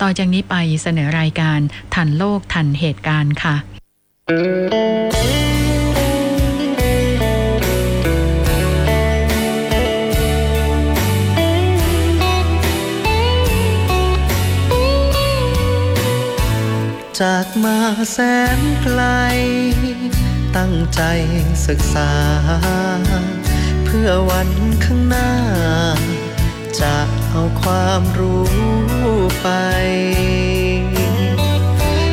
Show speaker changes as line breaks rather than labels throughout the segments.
ต่อจากนี้ไปเสนอรายการทันโลกทันเหตุการณ์ค่ะ
จากมาแสนไกล ตั้งใจศึกษา เพื่อวันข้างหน้า จะเอาความรู้ ไป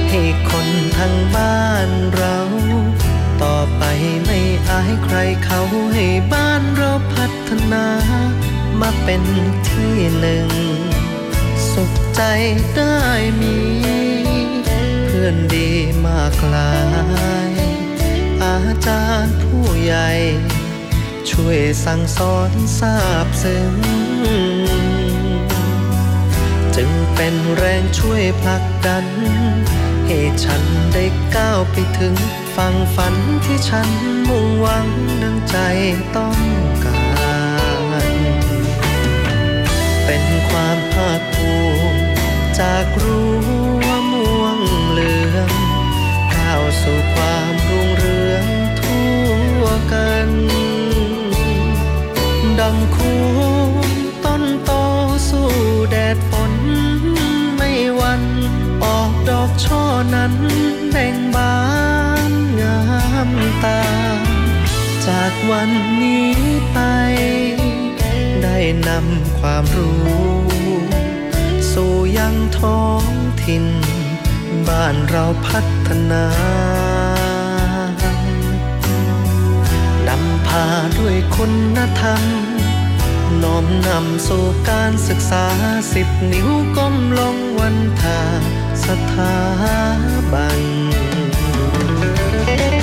ให้คนทางบ้านเรา ต่อไปไม่อายใครเขาให้บ้านเราพัฒนา มาเป็นที่หนึ่ง สุขใจได้มี เพื่อนดีมากลาย อาจารย์ผู้ใหญ่ ช่วยสั่งสอนทราบซึ้ง จึงเป็นแรงช่วยผลักดัน ให้ฉันได้ก้าวไปถึงฝั่งฝันที่ฉันมุ่งหวังดังใจต้องการ เป็นความภาคภูมิจากรั้ว่าม่วงเหลืองก้าวสู่ความรุ่งเรืองทั่วกันดังคูต้นโตสู้แดดฝน ดอกช่อนั้นแบ่งบานงามตา จากวันนี้ไป ได้นำความรู้ สู่ยังท้องถิ่น บ้านเราพัฒนานำพาด้วยคุณธรรมน้อมนำสู่การศึกษาสิบนิ้วก้มลงวันทา สถาบันเป็น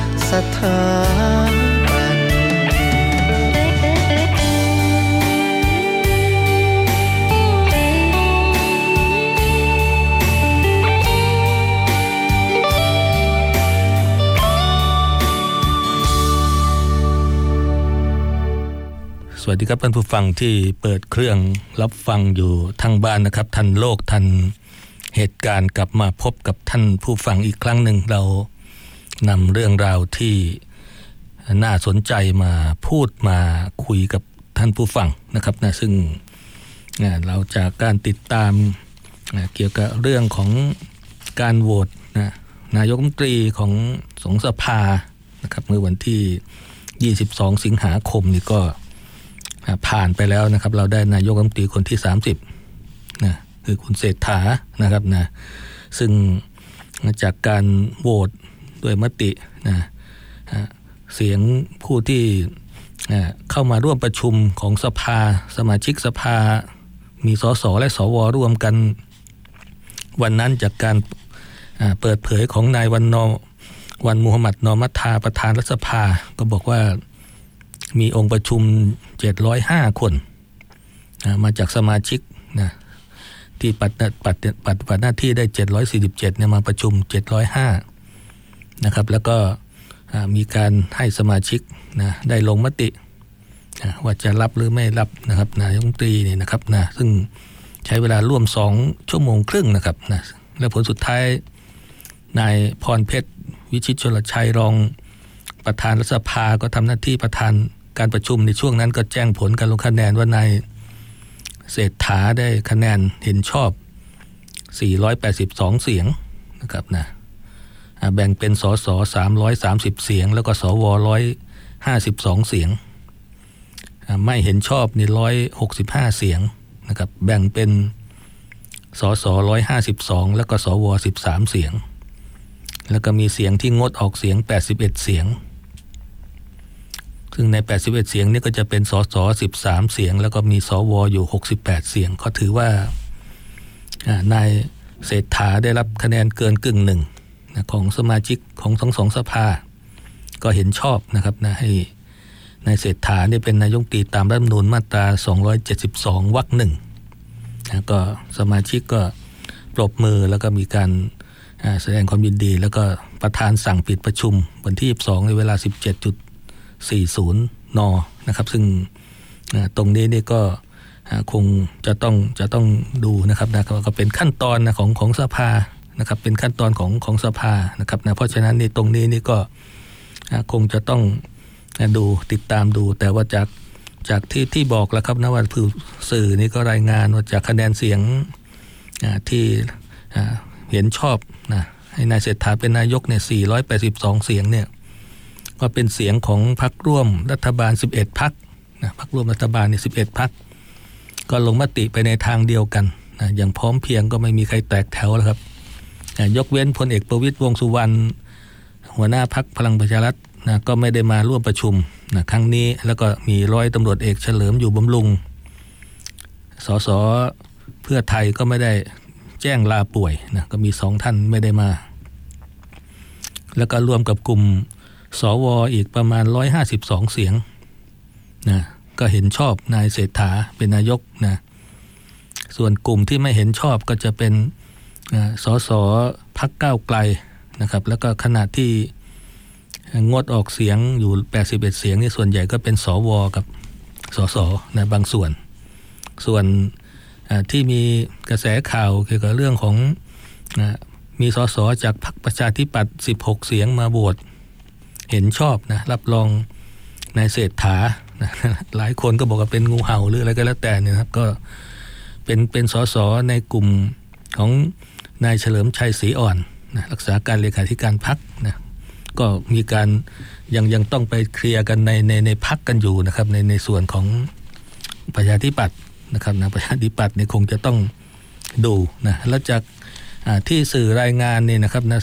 สถาน
สวัสดีครับท่านผู้ฟังที่เปิดเครื่องรับฟังอยู่ทางบ้านนะครับ ทันโลกทันเหตุการณ์กลับมาพบกับท่านผู้ฟังอีกครั้งหนึ่งเรา นำเรื่องราวที่น่าสนใจมาพูดมาคุยกับท่านผู้ฟังนะครับนะซึ่งเราจากการติดตามเกี่ยวกับเรื่องของการโหวตนะนายกรัฐมนตรีของสงสภานะครับเมื่อวันที่ 22 สิงหาคมนี่ก็ผ่านไปแล้วนะครับ เราได้นายกรัฐมนตรีคนที่ 30นะคือคุณเศรษฐานะครับนะซึ่งจากการโหวต ด้วยมตินะเสียงผู้ที่เข้ามาร่วมประชุมของสภาสมาชิกสภา มีสสและสวร่วมกัน วันนั้นจากการเปิดเผยของนายวันนอวันมูฮัมหมัดนอมัทธาประธานรัฐสภา ก็บอกว่ามีองค์ประชุม 705 คนนะมาจากสมาชิกนะที่ปัดปัดปัดปัดหน้าที่ได้ 747เนี่ยมาประชุม 705 นะครับ แล้วก็มีการให้สมาชิกนะได้ลงมตินะว่าจะรับหรือไม่รับนะครับนายกรัฐมนตรีเนี่ยนะครับนะซึ่งใช้เวลาร่วมสองชั่วโมงครึ่งนะครับนะและผลสุดท้ายนายพรเพชร วิชิตชลชัยรองประธานรัฐสภาก็ทำหน้าที่ประธานการประชุมในช่วงนั้นก็แจ้งผลการลงคะแนนว่านายเศรษฐาได้คะแนนเห็นชอบ 482 เสียงนะครับนะ แบ่งเป็นสสอ330เสียง แล้วก็สว152เสียง ไม่เห็นชอบนี่165เสียงนะครับแบ่งเป็นสส152แล้วก็สว13เสียง แล้วก็มีเสียงที่งดออกเสียง81เสียง ซึ่งใน 81 เสียงนี่ก็จะเป็นสส13 เสียง แล้วก็มีสวอยู่ 68 เสียง ก็ถือว่านายเศรษฐาได้รับคะแนนเกินกึ่งหนึ่ง นะของสมาชิกของทั้งสองสภา ก็เห็นชอบนะครับนะให้นายเศรษฐาได้เป็นนายกตีตามรัฐธรรมนูญมาตรา 272 วรรคหนึ่งนะก็สมาชิกก็ปรบมือแล้วก็มีการแสดงความยินดี แล้วก็ประธานสั่งปิดประชุมวันที่ 22 ในเวลา 17.40 น นะครับ ซึ่งตรงนี้นี่ก็คงจะต้องจะต้องดูนะครับนะก็เป็นขั้นตอนนะของของสภา นะครับเป็นขั้นตอนของของสภานะครับนะเพราะฉะนั้นในตรงนี้นี่ก็คงจะต้องดูติดตามดู แต่ว่าจากจากที่ที่บอกแล้วครับนะว่าผู้สื่อนี่ก็รายงานว่าจากคะแนนเสียงที่เห็นชอบนะให้นายเศรษฐาเป็นนายกเนี่ย 482 เสียงเนี่ยก็เป็นเสียงของพรรคร่วมรัฐบาล 11พรรคนะพรรคร่วมรัฐบาลเนี่ย11พรรคก็ลงมติไปในทางเดียวกันนะอย่างพร้อมเพียงก็ไม่มีใครแตกแถวแล้วครับ ยกเว้นพลเอกประวิตยวงสุวรรณหัวหน้าพักพลังประชารัฐนะก็ไม่ได้มาร่วมประชุมนะครั้งนี้แล้วก็มีร้อยตำรวจเอกเฉลิมอยู่บำรุงสสเพื่อไทยก็ไม่ได้แจ้งลาป่วยนะก็มีสองท่านไม่ได้มา แล้วก็รวมกับกลุ่มสวออีกประมาณ 152 เสียงนะก็เห็นชอบนายเศรษฐาเป็นนายกนะส่วนกลุ่มที่ไม่เห็นชอบก็จะเป็น สสพักก้าวไกลนะครับ แล้วก็ขณะที่งดออกเสียงอยู่ 81 เสียงนี่ส่วนใหญ่ก็เป็นสวกับสสนะบางส่วน ส่วนที่มีกระแสข่าวเกี่ยวกับเรื่องของมีสสจากพรรคประชาธิปัตย์ 16 เสียงมาโหวตเห็นชอบนะรับรองนายเศรษฐานะหลายคนก็บอกว่าเป็นงูเห่าหรืออะไรก็แล้วแต่เนี่ยครับก็เป็นเป็นสสในกลุ่มของ นายเฉลิมชัยศรีอ่อนนะรักษาการเลขาธิการพักนะก็มีการยังยังต้องไปเคลียร์กันในในในพักกันอยู่นะครับในในส่วนของประชาธิปัตย์นะครับนะประชาธิปัตย์เนี่ยคงจะต้องดูนะแล้วจากที่สื่อรายงานนี่นะครับนะ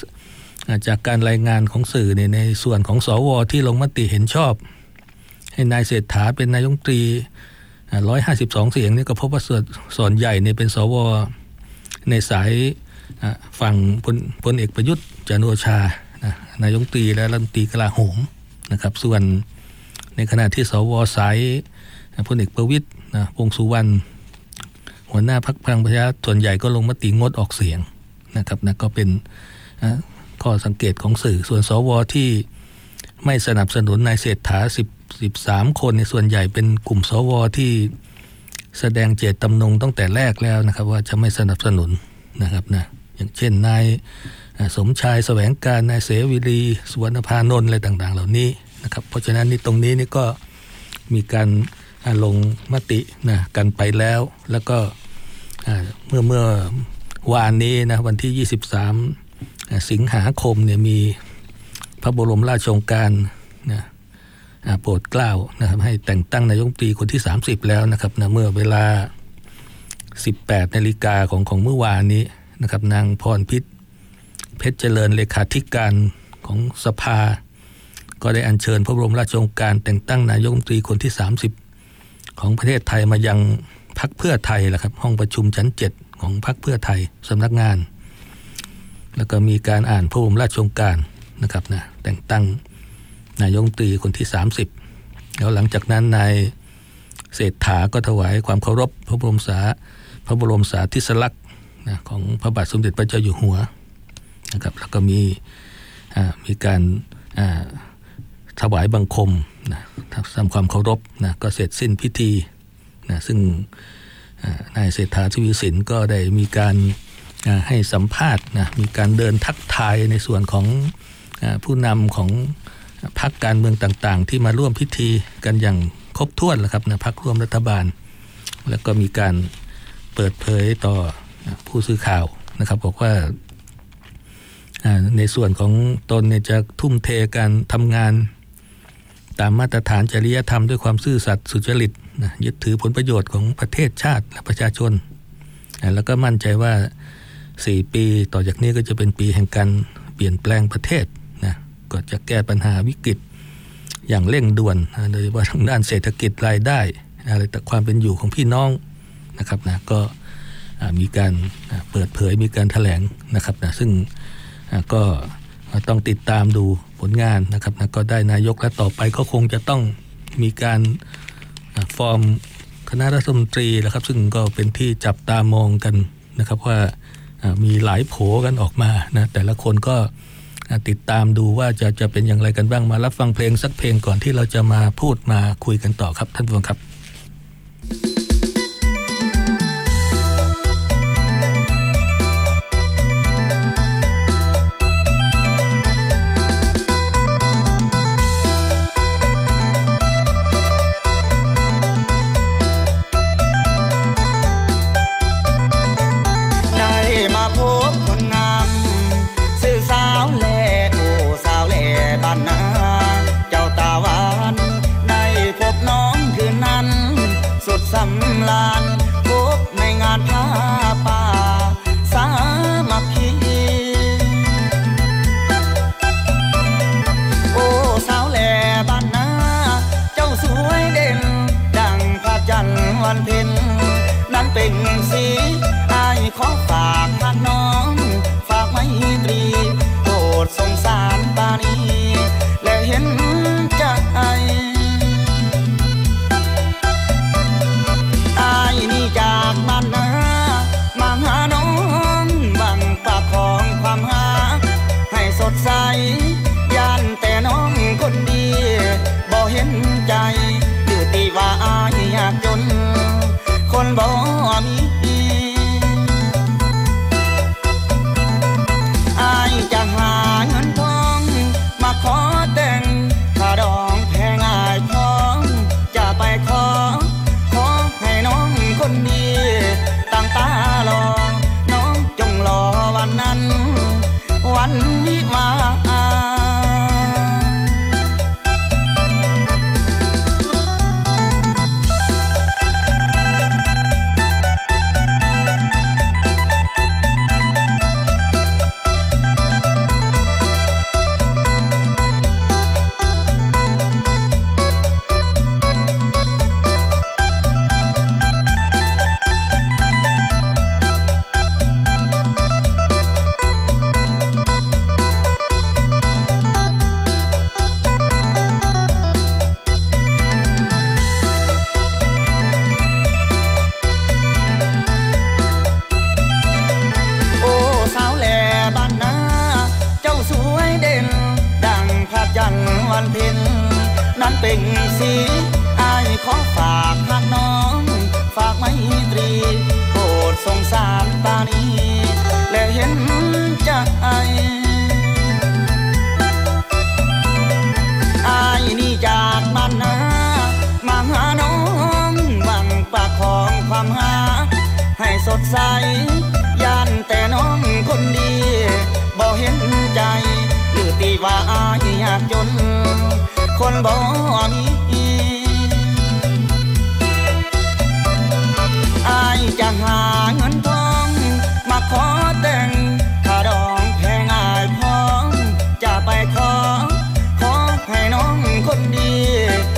จากการรายงานของสื่อเนี่ยในส่วนของสวที่ลงมติเห็นชอบ ให้นายเศรษฐาเป็นนายงตรีร้อยห้าสิบสองเสียงนี่ก็พบว่าส่วนส่วนใหญ่เนี่ยเป็นสวในสาย ฝั่งพลพลเอกประยุทธ์จันโอชานายงตีและรัฐมนตรีกลาโหมนะครับ ส่วนในขณะที่สวสายพลเอกประวิตยนะวงสุวรรณหัวหน้าพักพลังประชาส่วนใหญ่ก็ลงมติงดออกเสียงนะครับนะก็เป็นข้อสังเกตของสื่อ ส่วนสวที่ไม่สนับสนุนนายเศรษฐา10 13 คนในส่วนใหญ่เป็นกลุ่มสวที่แสดงเจตจำนงตั้งแต่แรกแล้วนะครับ ว่าจะไม่สนับสนุนนะครับนะ อย่างเช่นนายสมชายแสวงการนายเสวิรีสุวรรณพานนท์อะไรต่าง ๆ เหล่านี้นะครับ เพราะฉะนั้นนี่ตรงนี้นี่ก็มีการลงมตินะกันไปแล้ว แล้วก็เมื่อเมื่อวานนี้นะวันที่ 23 สิงหาคมเนี่ยมีพระบรมราชโองการนะโปรดเกล้านะครับให้แต่งตั้งนายกตรีคนที่ 30 แล้วนะครับนะเมื่อเวลา 18นาฬิกาของของเมื่อวานนี้ นะครับนางพรพิษเพชรเจริญเลขาธิการของสภา ก็ได้อัญเชิญพระบรมราชโองการแต่งตั้งนายกรัฐมนตรีคนที่ 30 ของประเทศไทยมายังพักเพื่อไทยแหละครับห้องประชุมชั้น 7 ของพักเพื่อไทยสำนักงาน แล้วก็มีการอ่านพระบรมราชโองการนะครับนะแต่งตั้งนายกรัฐมนตรีคนที่ 30 แล้วหลังจากนั้นนายเศรษฐาก็ถวายความเคารพพระบรมสาพระบรมสาธิสลักษณ์ นะของพระบาทสมเด็จพระเจ้าอยู่หัวนะครับแล้วก็มีมีการถวายบังคมนะทำความเคารพนะก็เสร็จสิ้นพิธีนะซึ่ง
นายเศรษฐาทวีสินก็ได้มีการให้สัมภาษณ์นะมีการเดินทักทายในส่วนของผู้นำของพรรคการเมืองต่างๆ ที่มาร่วมพิธีกันอย่างครบถ้วนแล้วครับนะพรรคร่วมรัฐบาล แล้วก็มีการเปิดเผยต่อ ผู้สื่อข่าวนะครับบอกว่าในส่วนของตนเนี่ยจะทุ่มเทการทำงาน ตามมาตรฐานจริยธรรมด้วยความซื่อสัตย์สุจริตนะยึดถือผลประโยชน์ของประเทศชาติและประชาชนแล้วก็มั่นใจว่า 4 ปีต่อจากนี้ก็จะเป็นปีแห่งการเปลี่ยนแปลงประเทศนะก็จะแก้ปัญหาวิกฤตอย่างเร่งด่วนโดยเฉพาะทางด้านเศรษฐกิจรายได้อะไรแต่ความเป็นอยู่ของพี่น้องนะครับนะก็ มีการเปิดเผยมีการถแถลงนะครับนะซึ่งก็ต้องติดตามดูผลงานนะครับนะก็ได้นายกและต่อไปก็คงจะต้องมีการฟอร์มคณะรัฐมนตรีนะครับ ซึ่งก็เป็นที่จับตามองกันนะครับว่ามีหลายโผกันออกมานะแต่ละคนก็ติดตามดูว่าจะจะเป็นอย่างไรกันบ้างมารับฟังเพลงสักเพลงก่อนที่เราจะมาพูดมาคุยกันต่อครับท่านผู้ชมครับ ใอายนี่จากบ้านมาหาน้องหวังปากของ
ค
วามหา ให้สดใสย่านแต่น้องคนดีบ่เห็นใจห
รื
อตีว่าอยากจน คน
บ่มีอา
จะหาเงินทองมาขอ me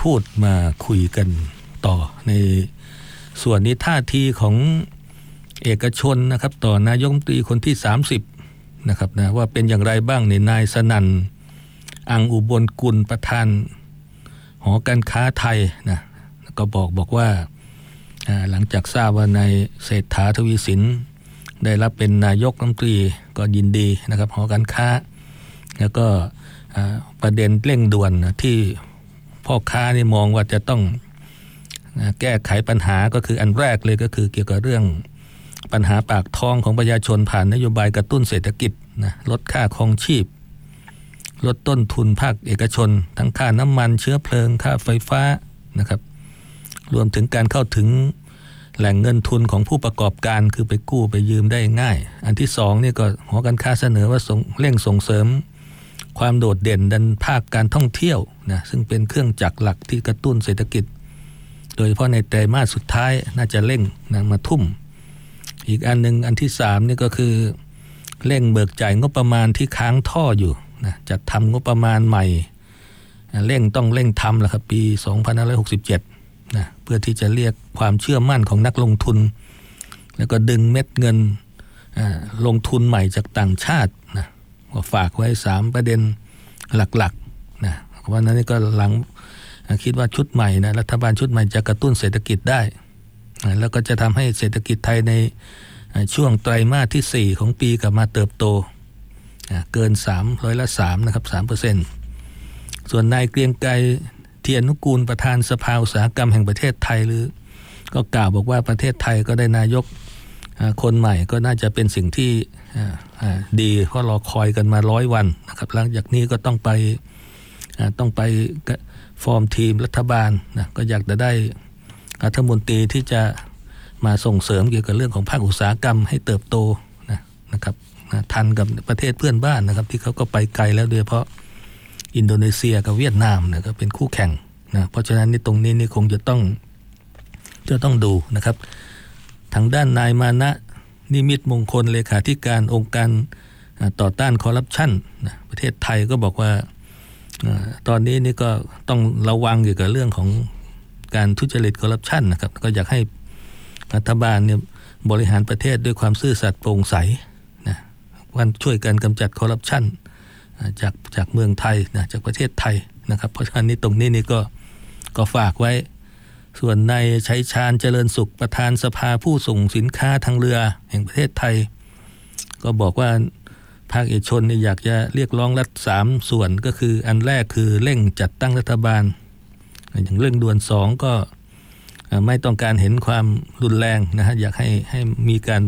พูดมาคุยกันต่อในส่วนนี้ท่าทีของเอกชนนะครับต่อนายกตรีคนที่ 30นะครับนะว่าเป็นอย่างไรบ้างในนายสนันอังอุบลกุลประธาน หอการค้าไทยนะก็บอกบอกว่าหลังจากทราบว่านายเศรษฐาทวีสิน ได้รับเป็นนายกรัฐมนตรีก็ยินดีนะครับหอการค้า แล้วก็ประเด็นเร่งด่วนที่ พ่อค้านี่มองว่าจะต้องแก้ไขปัญหาก็คืออันแรกเลยก็คือเกี่ยวกับเรื่องปัญหาปากท้องของประชาชนผ่านนโยบายกระตุ้นเศรษฐกิจนะลดค่าครองชีพ ลดต้นทุนภาคเอกชน ทั้งค่าน้ำมันเชื้อเพลิงค่าไฟฟ้านะครับรวมถึงการเข้าถึงแหล่งเงินทุนของผู้ประกอบการคือไปกู้ไปยืมได้ง่าย อันที่สองนี่ก็หอการค้าเสนอว่าเร่งส่งเสริม ความโดดเด่นดันภาคการท่องเที่ยวนะซึ่งเป็นเครื่องจักรหลักที่กระตุ้นเศรษฐกิจ โดยเฉพาะในไตรมาสสุดท้ายน่าจะเร่งนะมาทุ่ม อีกอันหนึ่งอันที่สามนี่ก็คือเร่งเบิกจ่ายงบประมาณที่ค้างท่ออยู่นะจัดทำงบประมาณใหม่เร่งต้องเร่งทำแล้วครับปี2567นะเพื่อที่จะเรียกความเชื่อมั่นของนักลงทุน แล้วก็ดึงเม็ดเงินลงทุนใหม่จากต่างชาติ ก็ฝากไว้สามประเด็นหลักๆนะวันนั้นก็หลังคิดว่าชุดใหม่นะรัฐบาลชุดใหม่จะกระตุ้นเศรษฐกิจได้ แล้วก็จะทำให้เศรษฐกิจไทยในช่วงไตรมาสที่ 4 ของปีกลับมาเติบโตเกิน3ร้อยละ3นะครับ3เปอร์เซ็นต์ส่วนนายเกรียงไกรเทียนนุกูลประธานสภาอุตสาหกรรมแห่งประเทศไทยหรือ ก็กล่าวบอกว่าประเทศไทยก็ได้นายกคนใหม่ก็น่าจะเป็นสิ่งที่ ดีเพราะรอคอยกันมาร้อยวันนะครับหลังจากนี้ก็ต้องไปต้องไปฟอร์มทีมรัฐบาลนะก็อยากจะได้รัฐมนตรีที่จะมาส่งเสริมเกี่ยวกับเรื่องของภาคอุตสาหกรรมให้เติบโตนะนะครับนะทันกับประเทศเพื่อนบ้านนะครับ ที่เขาก็ไปไกลแล้วโดยเฉพาะอินโดนีเซียกับเวียดนามนะก็เป็นคู่แข่งนะเพราะฉะนั้นในตรงนี้นี่คงจะต้องจะต้องดูนะครับ ทางด้านนายมานะ นิมิตมงคลเลขาธิการองค์การต่อต้านคอร์รัปชันประเทศไทยก็บอกว่าตอนนี้นี่ก็ต้องระวังเกี่ยวกับเรื่องของการทุจริตคอร์รัปชันนะครับก็อยากให้รัฐบาลเนี่ยบริหารประเทศด้วยความซื่อสัตย์โปร่งใสนะวันช่วยกันกำจัดคอร์รัปชันจากจากเมืองไทยนะจากประเทศไทยนะครับ เพราะฉะนั้นนี่ตรงนี้นี่ก็ก็ฝากไว้ ส่วนนายชัยชาญเจริญสุขประธานสภาผู้ส่งสินค้าทางเรือแห่งประเทศไทย ก็บอกว่าภาคเอกชนอยากจะเรียกร้องรัฐสามส่วนก็คืออันแรกคือเร่งจัดตั้งรัฐบาล อย่างเรื่องด่วนสองก็ไม่ต้องการเห็นความรุนแรงนะฮะอยากให้ให้มีการ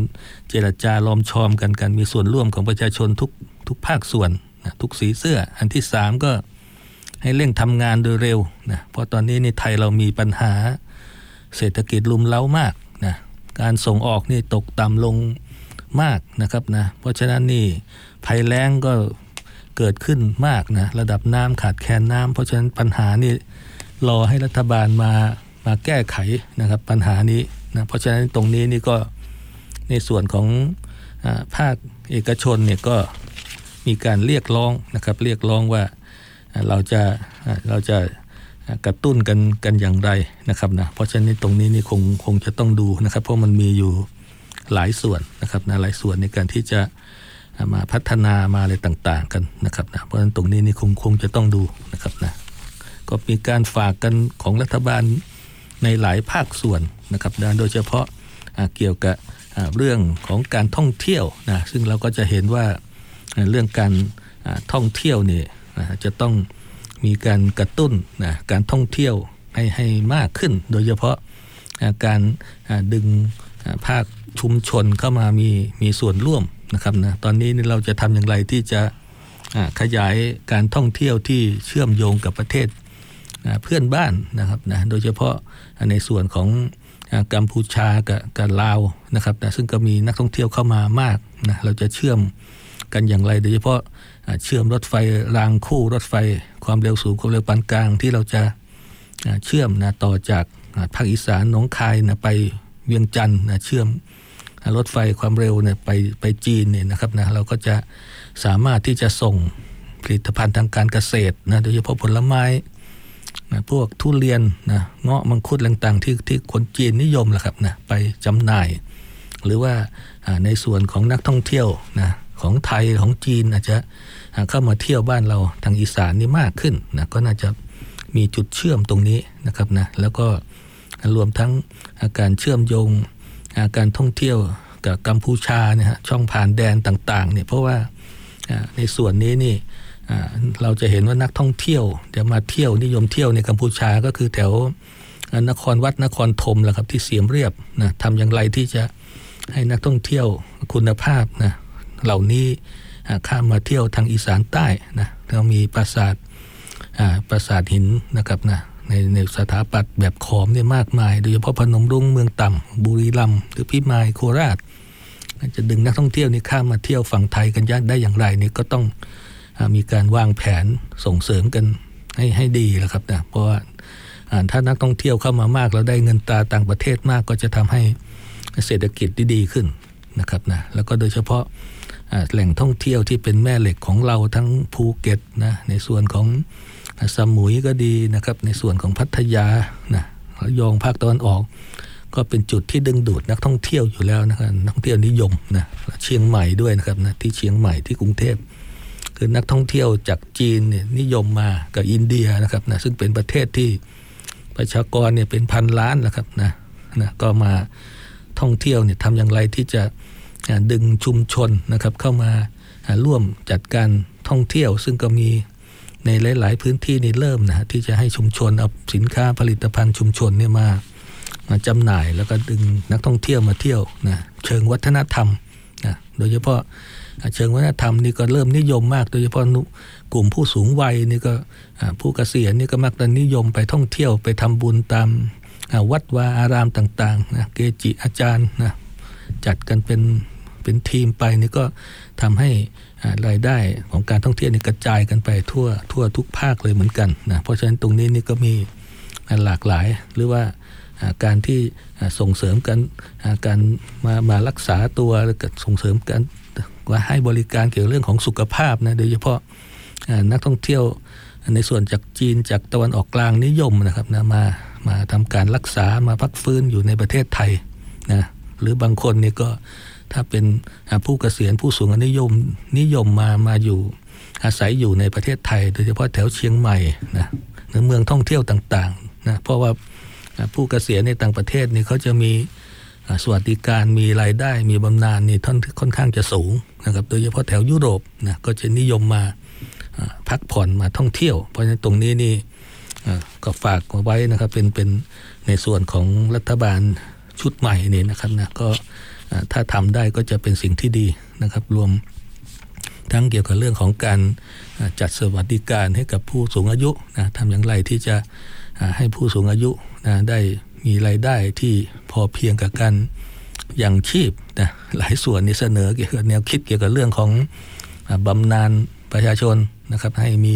เจรจาล้อมชอมกันกันมีส่วนร่วมของประชาชนทุกทุกภาคส่วนนะทุกสีเสื้อ อันที่สามก็ ให้เร่งทำงานโดยเร็วนะเพราะตอนนี้ในไทยเรามีปัญหาเศรษฐกิจลุมเล้ามากนะการส่งออกนี่ตกต่ำลงมากนะครับนะเพราะฉะนั้นนี่ภัยแล้งก็เกิดขึ้นมากนะระดับน้ำขาดแคลนน้ำเพราะฉะนั้นปัญหานี่รอให้รัฐบาลมามาแก้ไขนะครับปัญหานี้นะเพราะฉะนั้นตรงนี้นี่ก็ในส่วนของอภาคเอกชนเนี่ยก็มีการเรียกร้องนะครับเรียกร้องว่า เราจะเราจะกระตุ้นกันกันอย่างไรนะครับนะเพราะฉะนั้นตรงนี้นี่คงคงจะต้องดูนะครับ เพราะมันมีอยู่หลายส่วนนะครับนะหลายส่วนในการที่จะมาพัฒนามาอะไรต่างๆกันนะครับนะเพราะฉะนั้นตรงนี้นี่คงคงจะต้องดูนะครับนะก็มีการฝากกันของรัฐบาลในหลายภาคส่วนนะครับนะโดยเฉพาะเกี่ยวกับเรื่องของการท่องเที่ยวนะซึ่งเราก็จะเห็นว่าเรื่องการท่องเที่ยวเนี่ย จะต้องมีการกระตุ้นนะการท่องเที่ยวให้ให้มากขึ้น โดยเฉพาะการดึงภาคชุมชนเข้ามามีมีส่วนร่วมนะครับนะตอนนี้เราจะทำอย่างไรที่จะขยายการท่องเที่ยวที่เชื่อมโยงกับประเทศเพื่อนบ้านนะครับนะโดยเฉพาะในส่วนของกัมพูชากับกับลาวนะครับนะซึ่งก็มีนักท่องเที่ยวเข้ามามากนะเราจะเชื่อม กันอย่างไร โดยเฉพาะเชื่อมรถไฟรางคู่รถไฟความเร็วสูงความเร็วปานกลางที่เราจะเชื่อมนะต่อจากภาคอีสานหนองคายนะไปเวียงจันทร์นะเชื่อมรถไฟความเร็วเนี่ยไปไปจีนเนี่ยนะครับนะเราก็จะสามารถที่จะส่งผลิตภัณฑ์ทางการเกษตรนะโดยเฉพาะผลไม้นะพวกทุเรียนนะเงาะมังคุดต่างๆที่ที่คนจีนนิยมแหละครับนะไปจำหน่าย หรือว่าในส่วนของนักท่องเที่ยวนะ ของไทยของจีนอาจจะเข้ามาเที่ยวบ้านเราทางอีสานนี่มากขึ้นนะก็น่าจะมีจุดเชื่อมตรงนี้นะครับนะแล้วก็รวมทั้งาการเชื่อมโยงาการท่องเที่ยวกับกัมพูชาเนี่ยฮะช่องผ่านแดนต่างๆเนี่ยเพราะว่าในส่วนนี้นี่เราจะเห็นว่านักท่องเที่ยวจะมาเที่ยวนิยมเที่ยวในกัมพูชาก็คือแถวนครวัดนครธมแหละครับที่เสียมเรียบนะทำอย่างไรที่จะให้นักท่องเที่ยวคุณภาพนะ เหล่านี้ข้ามมาเที่ยวทางอีสานใต้นะเรามีปราสาทปราสาทหินนะครับนะในในสถาปัตย์แบบขอมเนี่ยมากมาย โดยเฉพาะพนมรุ้งเมืองต่ำบุรีรัมย์หรือพิมายโคราช จะดึงนักท่องเที่ยวนี่ข้ามมาเที่ยวฝั่งไทยกันได้อย่างไรนี่ก็ต้องมีการวางแผนส่งเสริมกันให้ให้ดีแล้วครับนะเพราะว่าถ้านักท่องเที่ยวเข้ามามาก แล้วได้เงินตาต่างประเทศมากก็จะทำให้เศรษฐกิจดีขึ้นนะครับนะแล้วก็โดยเฉพาะ แหล่งท่องเที่ยวที่เป็นแม่เหล็กของเราทั้งภูเก็ตนะในส่วนของสมุยก็ดีนะครับ ในส่วนของพัทยานะยองภาคตะวันออก ก็เป็นจุดที่ดึงดูดนักท่องเที่ยวอยู่แล้วนะครับนักท่องเที่ยวนิยมนะเชียงใหม่ด้วยนะครับนะที่เชียงใหม่ที่กรุงเทพคือนักท่องเที่ยวจากจีนเนี่ยนิยมมากับอินเดียนะครับนะซึ่งเป็นประเทศที่ประชากรเนี่ยเป็นพันล้านนะครับนะนะก็มาท่องเที่ยวเนี่ยทำอย่างไรที่จะ ดึงชุมชนนะครับเข้ามาร่วมจัดการท่องเที่ยว ซึ่งก็มีในหลาย ๆ พื้นที่นี่เริ่มนะที่จะให้ชุมชนเอาสินค้าผลิตภัณฑ์ชุมชนเนี่ยมามาจำหน่ายแล้วก็ดึงนักท่องเที่ยวมาเที่ยวนะเชิงวัฒนธรรมนะโดยเฉพาะเชิงวัฒนธรรมนี่ก็เริ่มนิยมมาก โดยเฉพาะกลุ่มผู้สูงวัยนี่ก็ผู้เกษียณนี่ก็มักจะนิยมไปท่องเที่ยวไปทำบุญตามวัดวาอารามต่างๆนะเกจิอาจารย์นะจัดกันเป็น เป็นทีมไปนี่ก็ทำให้รายได้ของการท่องเที่ยวนี่กระจายกันไปทั่วทั่วทุกภาคเลยเหมือนกันนะเพราะฉะนั้นตรงนี้นี่ก็มีหลากหลายหรือว่าการที่ส่งเสริมกันการมามารักษาตัวแล้วก็ส่งเสริมกันว่าให้บริการเกี่ยวเรื่องของสุขภาพนะโดยเฉพาะนักท่องเที่ยวในส่วนจากจีนจากตะวันออกกลางนิยมนะครับนะมามาทำการรักษามาพักฟื้นอยู่ในประเทศไทยนะหรือบางคนนี่ก็ ถ้าเป็นผู้เกษียณผู้สูงอายุนิยมนิยมมามาอยู่อาศัยอยู่ในประเทศไทย โดยเฉพาะแถวเชียงใหม่นะหรือเมืองท่องเที่ยวต่างๆนะเพราะว่าผู้เกษียณในต่างประเทศนี่เขาจะมีสวัสดิการมีรายได้มีบำนาญนี่ท่านค่อนข้างจะสูงนะครับโดยเฉพาะแถวยุโรปนะก็จะนิยมมาพักผ่อนมาท่องเที่ยว เพราะฉะนั้นตรงนี้นี่ก็ฝากไว้นะครับเป็นเป็นในส่วนของรัฐบาลชุดใหม่นี่นะครับนะก็ ถ้าทำได้ก็จะเป็นสิ่งที่ดีนะครับรวมทั้งเกี่ยวกับเรื่องของการจัดสวัสดิการให้กับผู้สูงอายุนะทำอย่างไรที่จะให้ผู้สูงอายุนะได้มีรายได้ที่พอเพียงกับการยังชีพนะหลายส่วนนี้เสนอเกี่ยวกับแนวคิดเกี่ยวกับเรื่องของบำนาญประชาชนนะครับให้มี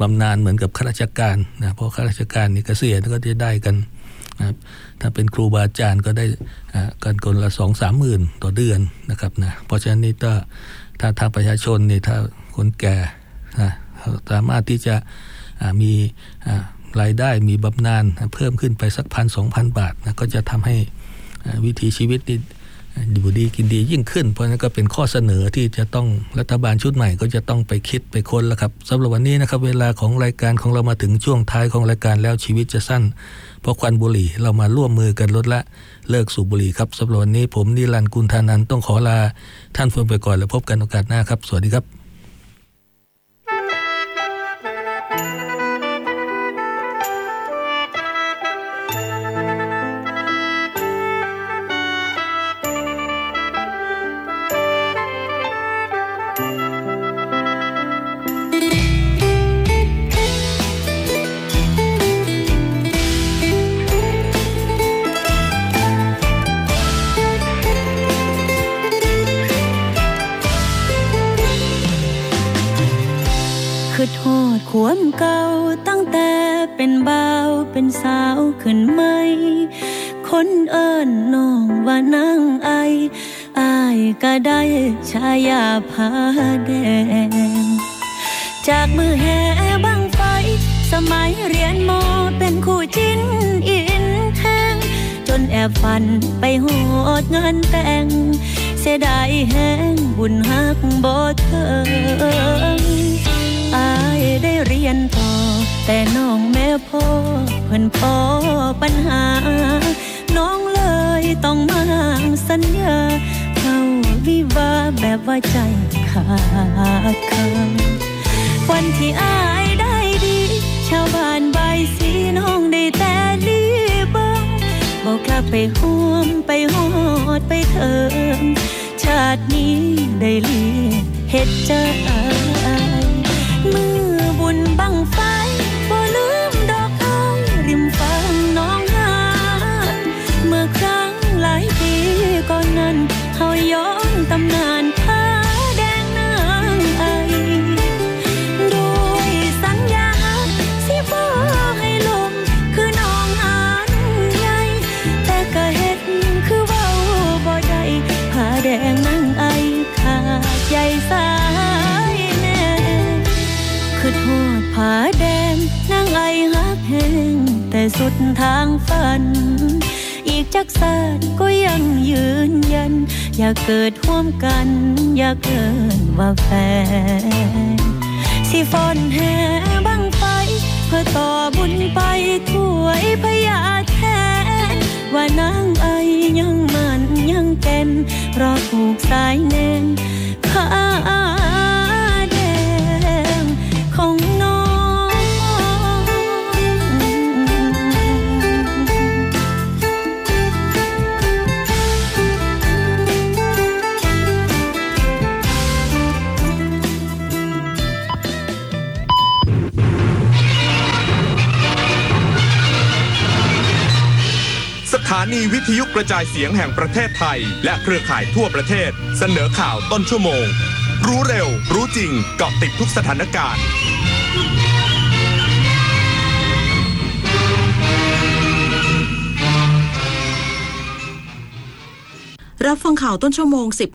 บำนาญเหมือนกับข้าราชการนะเพราะข้าราชการนี่เกษียณก็จะได้กัน นะครับถ้าเป็นครูบาอาจารย์ก็ได้กันคนละสองสามหมื่นต่อเดือนนะครับนะเพราะฉะนั้นนี่ถ้าถ้าทางประชาชนนี่ถ้าคนแก่นะสามารถที่จะมีรายได้มีบำนาญเพิ่มขึ้นไปสักพันสองพันบาทนะก็จะทำให้วิถีชีวิตนี่ อยู่ดีกินดียิ่งขึ้น เพราะนั้นก็เป็นข้อเสนอที่จะต้องรัฐบาลชุดใหม่ก็จะต้องไปคิดไปค้นแล้วครับสำหรับวันนี้นะครับ เวลาของรายการของเรามาถึงช่วงท้ายของรายการแล้วชีวิตจะสั้น เพราะควันบุหรี่เรามาร่วมมือกันลดละเลิกสูบบุหรี่ครับสำหรับวันนี้ผมนิรันดร์กุลธานันต้องขอลาท่านเพื่อนไปก่อนแล้วพบกันโอกาสหน้าครับ สวัสดีครับ
คนเอิญน้องว่านางไออายก็ได้ชายาพาแดง จากมือแห่บังไฟ สมัยเรียนมอเป็นคู่จิ้นอินแทงจนแอบฝันไปโหดงินแต่ง เสียดายแห้งบุญหักบ่เถิงอายได้เรียนต่อ แต่น้องแม่พ่อเพิ่นพอปัญหา น้องเลยต้องมาสัญญาเข้าวิวาแบบว่าใจขาดคำวันที่อายได้ดี ชาวบ้านใบสีน้องได้แต่ลีบังบอกกลับไปห่วมไปหอดไปเถิงชาตินี้ได้เลียเฮ็ดใจมือ บุ สุดทางฝัน อีกจักสานก็ยังยืนยัน อยากเกิดร่วมกัน อยากเกินว่าแฟน สิฟอนแห่บังไฟ เพื่อต่อบุญไปถ้วยพยาแทน ว่านางไอยังมันยังแก่นรอผูกสายแน่น
นีวิทยุกระจายเสียงแห่งประเทศไทย และเครือข่ายทั่วประเทศ เสนอข่าวต้นชั่วโมง รู้เร็ว รู้จริงเกาะติดทุกสถานการณ์
รับฟังข่าวต้นชั่วโมง10